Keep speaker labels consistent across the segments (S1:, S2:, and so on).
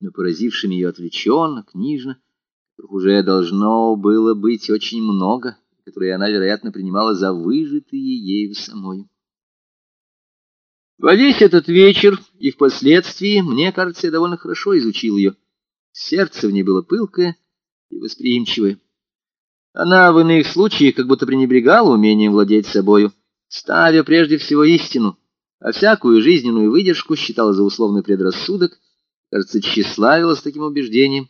S1: но поразившими ее отвлеченно, книжно, которых уже должно было быть очень много, которые она, вероятно, принимала за выжитые ею самой. Во весь этот вечер и впоследствии, мне кажется, я довольно хорошо изучил ее. Сердце в ней было пылкое и восприимчивое. Она в иных случаях как будто пренебрегала умением владеть собою, ставя прежде всего истину, а всякую жизненную выдержку считала за условный предрассудок, кажется, тщеславилась таким убеждением,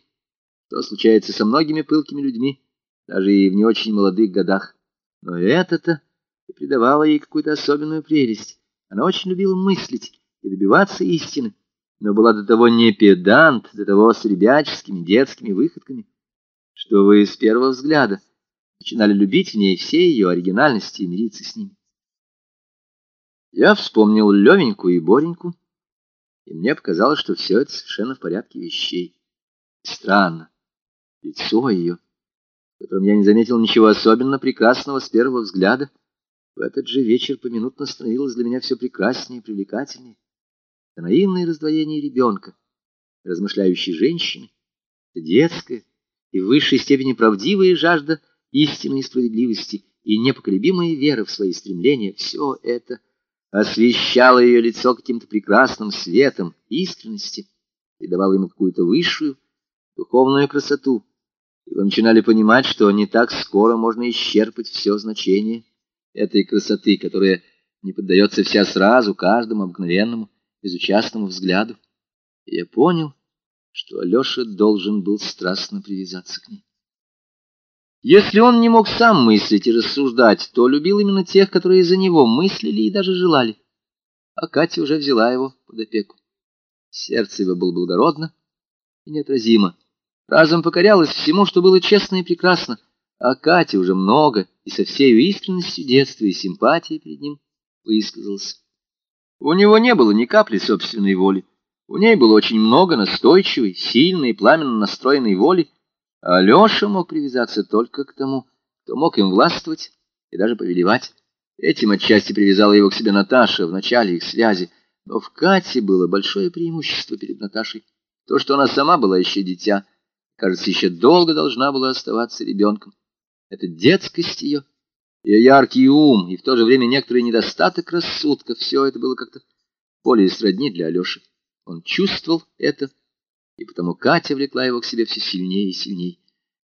S1: что случается со многими пылкими людьми, даже и в не очень молодых годах. Но это-то и придавало ей какую-то особенную прелесть. Она очень любила мыслить и добиваться истины, но была до того не педант, до того с ребяческими детскими выходками, что вы с первого взгляда начинали любить в ней все ее оригинальности и мириться с ними. Я вспомнил Левеньку и Бореньку, и мне показалось, что все это совершенно в порядке вещей. Странно. Лицо ее, в котором я не заметил ничего особенно прекрасного с первого взгляда, в этот же вечер поминутно становилось для меня все прекраснее и привлекательнее. Это наивное раздвоение ребенка, размышляющей женщины, детская и в высшей степени правдивая жажда истинной справедливости и непоколебимая вера в свои стремления, все это освещало ее лицо каким-то прекрасным светом искренности и давало ему какую-то высшую духовную красоту. И вы начинали понимать, что не так скоро можно исчерпать все значение этой красоты, которая не поддается вся сразу каждому обыкновенному, безучастному взгляду. И я понял, что Алеша должен был страстно привязаться к ней. Если он не мог сам мыслить и рассуждать, то любил именно тех, которые за него мыслили и даже желали. А Катя уже взяла его под опеку. Сердце его было благородно и неотразимо. Разом покорялось всему, что было честно и прекрасно, а Катя уже много и со всей искренностью детства и симпатией перед ним высказалась. У него не было ни капли собственной воли. У ней было очень много настойчивой, сильной и пламенно настроенной воли, а Алеша мог привязаться только к тому, кто мог им властвовать и даже повелевать. Этим отчасти привязала его к себе Наташа в начале их связи, но в Кате было большое преимущество перед Наташей. То, что она сама была еще дитя, кажется, еще долго должна была оставаться ребенком. Это детскость ее, ее яркий ум и в то же время некоторый недостаток рассудка, все это было как-то более сродни для Алеши. Он чувствовал это, и потому Катя влекла его к себе все сильнее и сильнее.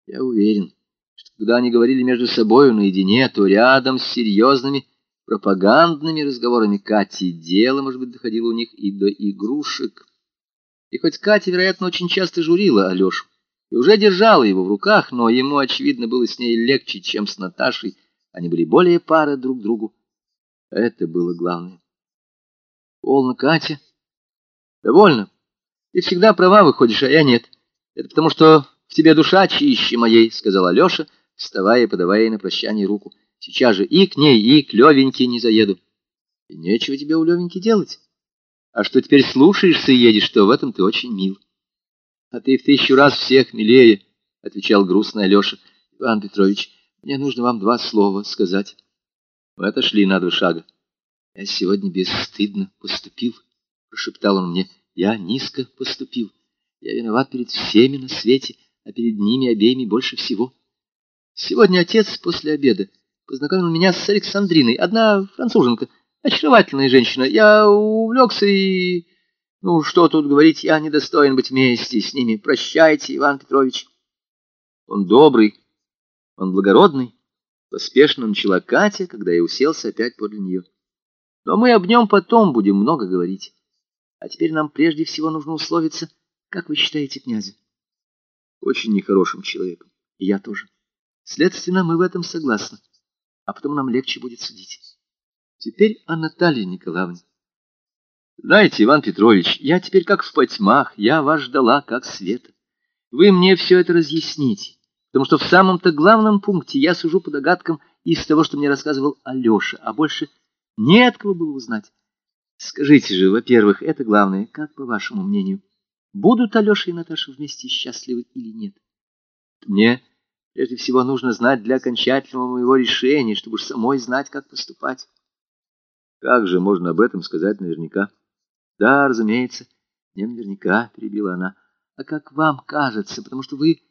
S1: Я уверен, что когда они говорили между собой наедине, то рядом с серьезными пропагандными разговорами Кати дело, может быть, доходило у них и до игрушек. И хоть Катя, вероятно, очень часто журила Алешу и уже держала его в руках, но ему, очевидно, было с ней легче, чем с Наташей. Они были более пары друг другу. Это было главное. Полно, Катя. Довольно. Ты всегда права выходишь, а я нет. Это потому, что в тебе душа чище моей, — сказал Алеша, вставая и подавая ей на прощание руку. Сейчас же и к ней, и к Левеньке не заеду. И нечего тебе у Левеньки делать. А что теперь слушаешься и едешь, то в этом ты очень мил. А ты в тысячу раз всех милее, — отвечал грустно Алеша. Иван Петрович, мне нужно вам два слова сказать. Мы отошли на два шага. Я сегодня бесстыдно поступил, — прошептал он мне. Я низко поступил. Я виноват перед всеми на свете, а перед ними обеими больше всего. Сегодня отец после обеда познакомил меня с Александриной, одна француженка, очаровательная женщина. Я увлекся и... Ну, что тут говорить, я недостоин быть вместе с ними. Прощайте, Иван Петрович. Он добрый, он благородный. Поспешно начала Катя, когда я уселся опять подле нее. Но мы об нем потом будем много говорить. А теперь нам прежде всего нужно условиться, как вы считаете князя? Очень нехорошим человеком. И я тоже. Следственно, мы в этом согласны. А потом нам легче будет судить. Теперь о Наталье Николаевне. Знаете, Иван Петрович, я теперь как в потьмах, я вас ждала как света. Вы мне все это разъясните, потому что в самом-то главном пункте я сужу по догадкам из того, что мне рассказывал Алеша, а больше не от кого было узнать. Скажите же, во-первых, это главное, как по вашему мнению, будут Алеша и Наташа вместе счастливы или нет? Мне прежде всего нужно знать для окончательного моего решения, чтобы уж самой знать, как поступать. Как же можно об этом сказать наверняка? Да, разумеется, не наверняка, перебила она. а как вам кажется, потому что вы